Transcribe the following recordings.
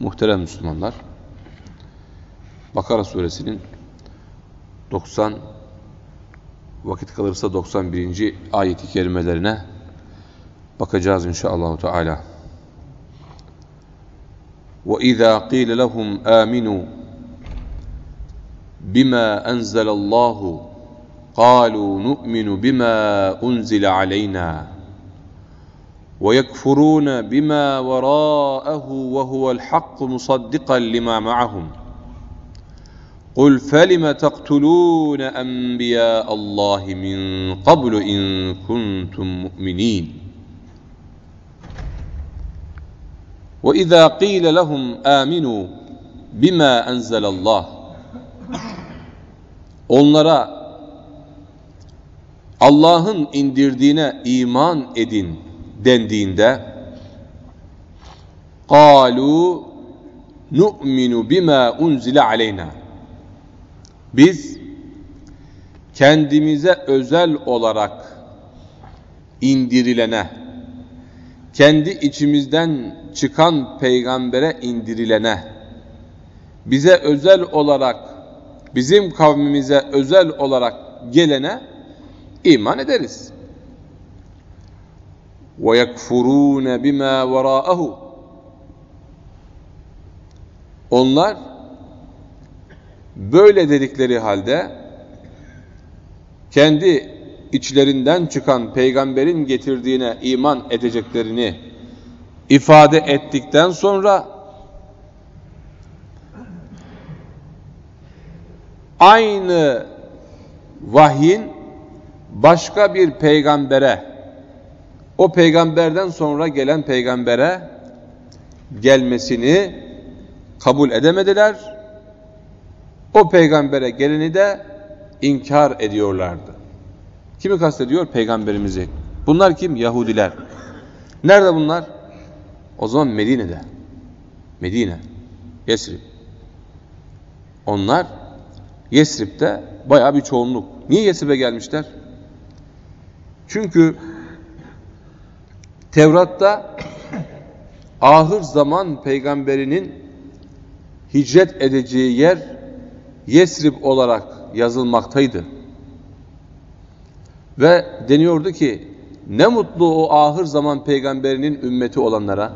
Muhterem Müslümanlar, Bakara suresinin 90 vakit kalırsa 91. ayeti kerimelerine bakacağız inşallah Teala. وَإِذَا قِيلَ لَهُمْ آمِنُوا بِمَا أَنزَلَ اللّٰهُ قَالُوا نُؤْمِنُ بِمَا أُنزِلَ عَلَيْنَا وَيَكْفُرُونَ بِمَا وَرَاءَهُ وَهُوَ الْحَقُّ مُصَدِّقًا لِمَا مَعَهُمْ قُلْ فَلِمَ تَقْتُلُونَ أَنْبِيَاءَ اللّٰهِ مِنْ قَبْلُ إِنْ كُنْتُمْ مُؤْمِنِينَ وَإِذَا قِيلَ لَهُمْ آمِنُوا بِمَا أَنْزَلَ اللّٰهِ Onlara Allah'ın indirdiğine iman edin dendiğinde قَالُوا نُؤْمِنُ بِمَا اُنْزِلَ عَلَيْنَا Biz kendimize özel olarak indirilene, kendi içimizden çıkan peygambere indirilene, bize özel olarak, bizim kavmimize özel olarak gelene iman ederiz. وَيَكْفُرُونَ بِمَا وَرَاءَهُ Onlar böyle dedikleri halde kendi içlerinden çıkan peygamberin getirdiğine iman edeceklerini ifade ettikten sonra aynı vahyin başka bir peygambere o peygamberden sonra gelen peygambere gelmesini kabul edemediler. O peygambere geleni de inkar ediyorlardı. Kimi kastediyor? Peygamberimizi. Bunlar kim? Yahudiler. Nerede bunlar? O zaman Medine'de. Medine. Yesrib. Onlar Yesrib'de bayağı bir çoğunluk. Niye Yesrib'e gelmişler? Çünkü Tevrat'ta ahır zaman peygamberinin hicret edeceği yer Yesrib olarak yazılmaktaydı. Ve deniyordu ki ne mutlu o ahır zaman peygamberinin ümmeti olanlara,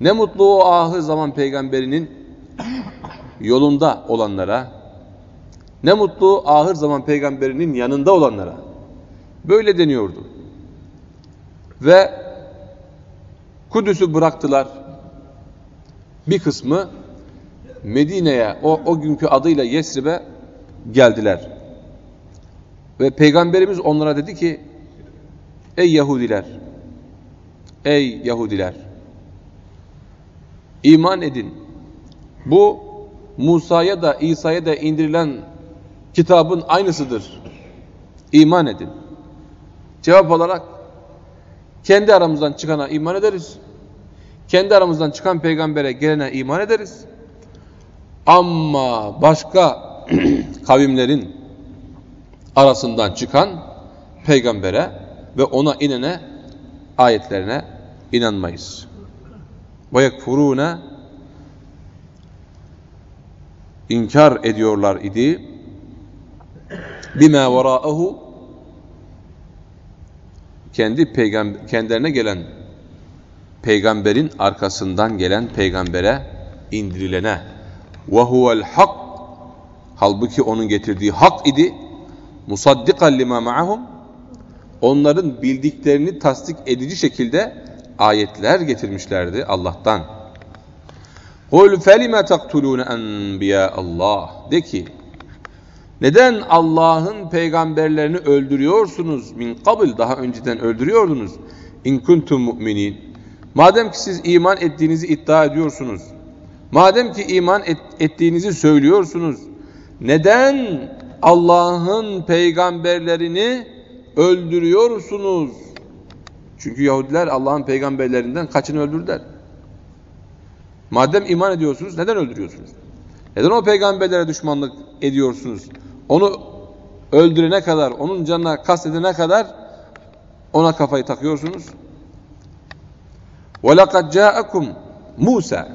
ne mutlu o ahır zaman peygamberinin yolunda olanlara, ne mutlu ahır zaman peygamberinin yanında olanlara. Böyle deniyordu. Ve Kudüs'ü bıraktılar. Bir kısmı Medine'ye, o, o günkü adıyla Yesrib'e geldiler. Ve Peygamberimiz onlara dedi ki, Ey Yahudiler, ey Yahudiler, iman edin. Bu Musa'ya da İsa'ya da indirilen kitabın aynısıdır. İman edin. Cevap olarak kendi aramızdan çıkana iman ederiz. Kendi aramızdan çıkan peygambere gelene iman ederiz. Ama başka kavimlerin arasından çıkan peygambere ve ona inene ayetlerine inanmayız. Ve yekfurune inkar ediyorlar idi. Bime veraehu kendi peygamber kendilerine gelen peygamberin arkasından gelen peygambere indirilene ve huvel hak halbuki onun getirdiği hak idi musaddikan lima ma'ahum onların bildiklerini tasdik edici şekilde ayetler getirmişlerdi Allah'tan. Kul felime taktulun enbiya Allah de ki neden Allah'ın peygamberlerini öldürüyorsunuz? Min kabul daha önceden öldürüyordunuz. İn kuntum mu'minin. Madem ki siz iman ettiğinizi iddia ediyorsunuz. Madem ki iman et, ettiğinizi söylüyorsunuz. Neden Allah'ın peygamberlerini öldürüyorsunuz? Çünkü Yahudiler Allah'ın peygamberlerinden kaçını öldürdüler? Madem iman ediyorsunuz neden öldürüyorsunuz? Neden o peygamberlere düşmanlık ediyorsunuz? Onu öldürene kadar, onun canına kastedene kadar ona kafayı takıyorsunuz. وَلَقَدْ جَاءَكُمْ Musa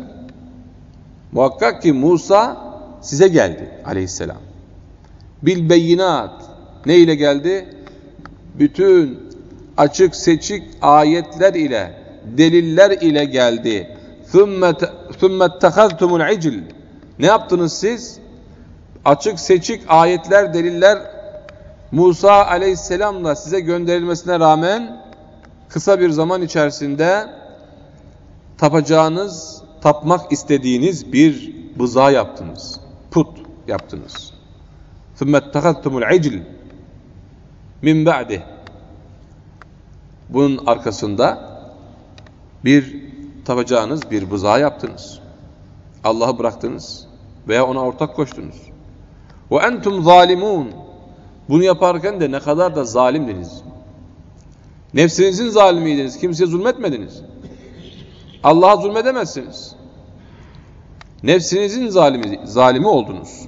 Muhakkak ki Musa size geldi aleyhisselam. Bil beyinat. Ne ile geldi? Bütün açık seçik ayetler ile, deliller ile geldi. ثُمَّ اتَّخَذْتُمُ الْعِجِلِ Ne yaptınız siz? Açık seçik ayetler, deliller Musa aleyhisselamla size gönderilmesine rağmen kısa bir zaman içerisinde tapacağınız, tapmak istediğiniz bir bıza yaptınız. Put yaptınız. ثُمَّ اتَّخَذْتُمُ الْعِجِلِ min ba'di. Bunun arkasında bir tapacağınız bir bıza yaptınız. Allah'ı bıraktınız veya ona ortak koştunuz. Ve entum zalimun. Bunu yaparken de ne kadar da zalimdiniz. Nefsinizin zalimiydiniz. Kimseye zulmetmediniz. Allah'a zulmedemezsiniz. Nefsinizin zalimi, zalimi oldunuz.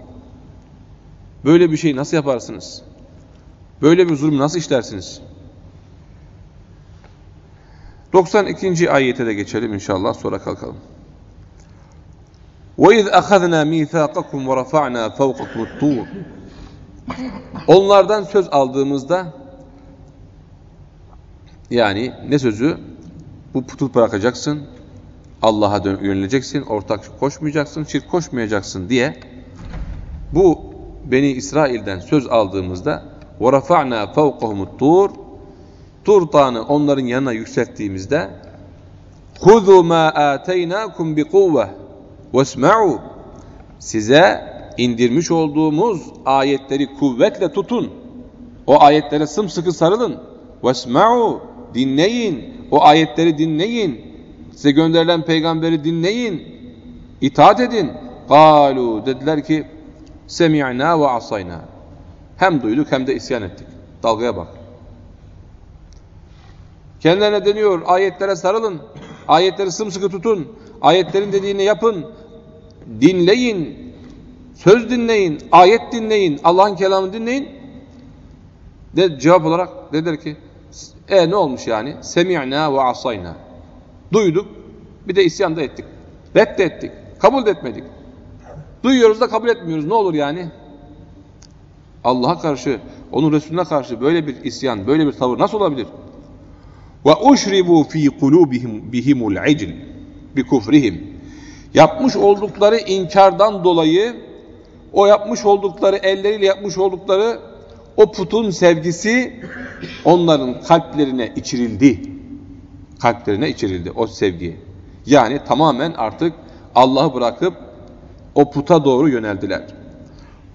Böyle bir şey nasıl yaparsınız? Böyle bir zulüm nasıl işlersiniz? 92. ayete de geçelim inşallah sonra kalkalım. وَاِذْ أَخَذْنَا مِيثَاقَكُمْ وَرَفَعْنَا فَوْقَكُمُ الطُّورِ Onlardan söz aldığımızda yani ne sözü? Bu putu bırakacaksın, Allah'a yöneleceksin, ortak koşmayacaksın, şirk koşmayacaksın diye bu Beni İsrail'den söz aldığımızda وَرَفَعْنَا فَوْقَهُمُ الطُّورِ Tur dağını onların yanına yükselttiğimizde خُذُوا مَا آتَيْنَاكُمْ بِقُوَّةِ وَاسْمَعُوا Size indirmiş olduğumuz ayetleri kuvvetle tutun. O ayetlere sımsıkı sarılın. وَاسْمَعُوا Dinleyin. O ayetleri dinleyin. Size gönderilen peygamberi dinleyin. İtaat edin. قَالُوا Dediler ki سَمِعْنَا وَعَصَيْنَا Hem duyduk hem de isyan ettik. Dalgaya bak. Kendilerine deniyor, ayetlere sarılın, ayetleri sımsıkı tutun, ayetlerin dediğini yapın, dinleyin, söz dinleyin, ayet dinleyin, Allah'ın kelamını dinleyin. De, cevap olarak dediler ki, e ne olmuş yani? Semi'na ve asayna. Duyduk, bir de isyan da ettik. Reddettik, kabul etmedik. Duyuyoruz da kabul etmiyoruz. Ne olur yani? Allah'a karşı, onun Resulüne karşı böyle bir isyan, böyle bir tavır nasıl olabilir? Ve uşribu fi kulubihim bihimul icl bi kufrihim. Yapmış oldukları inkardan dolayı o yapmış oldukları elleriyle yapmış oldukları o putun sevgisi onların kalplerine içirildi. Kalplerine içirildi o sevgi. Yani tamamen artık Allah'ı bırakıp o puta doğru yöneldiler.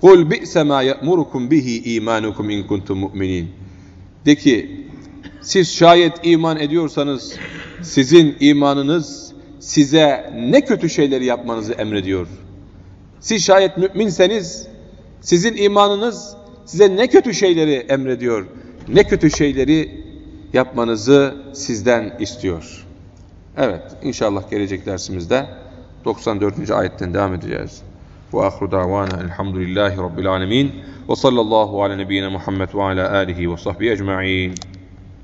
Kul bi'se ma ya'murukum bihi imanukum in kuntum mu'minin. De ki siz şayet iman ediyorsanız sizin imanınız size ne kötü şeyleri yapmanızı emrediyor. Siz şayet müminseniz sizin imanınız size ne kötü şeyleri emrediyor. Ne kötü şeyleri yapmanızı sizden istiyor. Evet inşallah gelecek dersimizde 94. ayetten devam edeceğiz. Ve ahru davana elhamdülillahi rabbil alemin ve sallallahu ala nebiyyina Muhammed ve ala alihi ve sahbihi ecma'in.